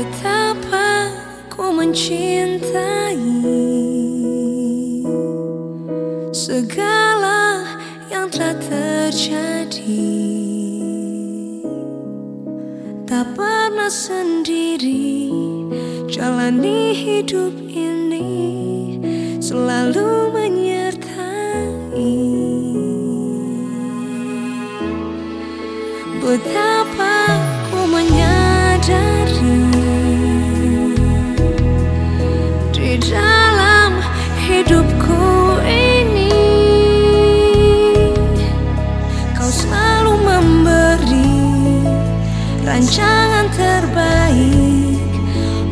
Betapa ku mencintai Segala yang telah terjadi. Tak pernah sendiri Jalani hidup ini Selalu menyertai. Betapa ku menyertai hidupku ini. Kau selalu memberi rancangan terbaik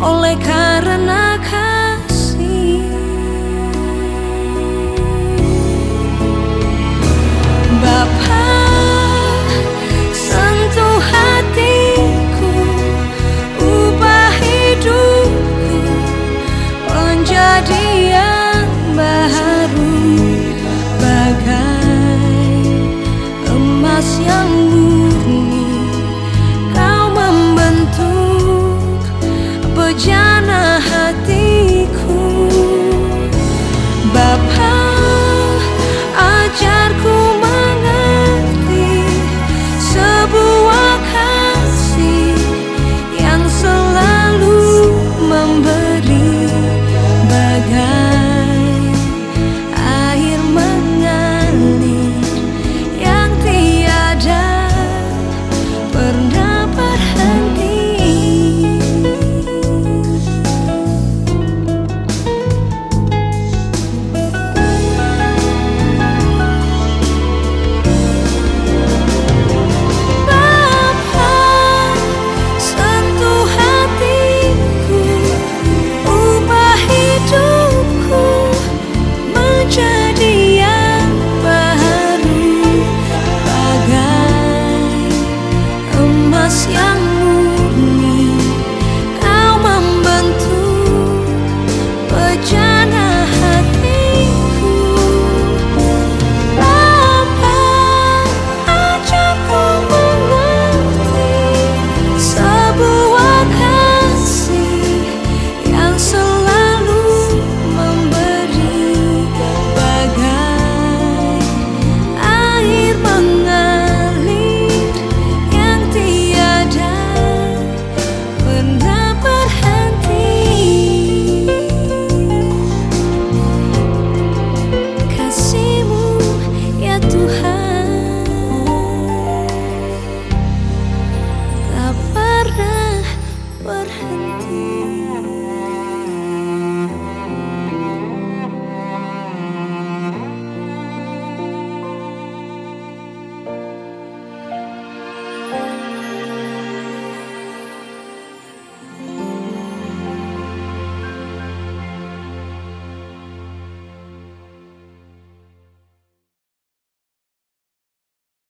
Oleh karena emas yang murni Kau membentuk bejana hatiku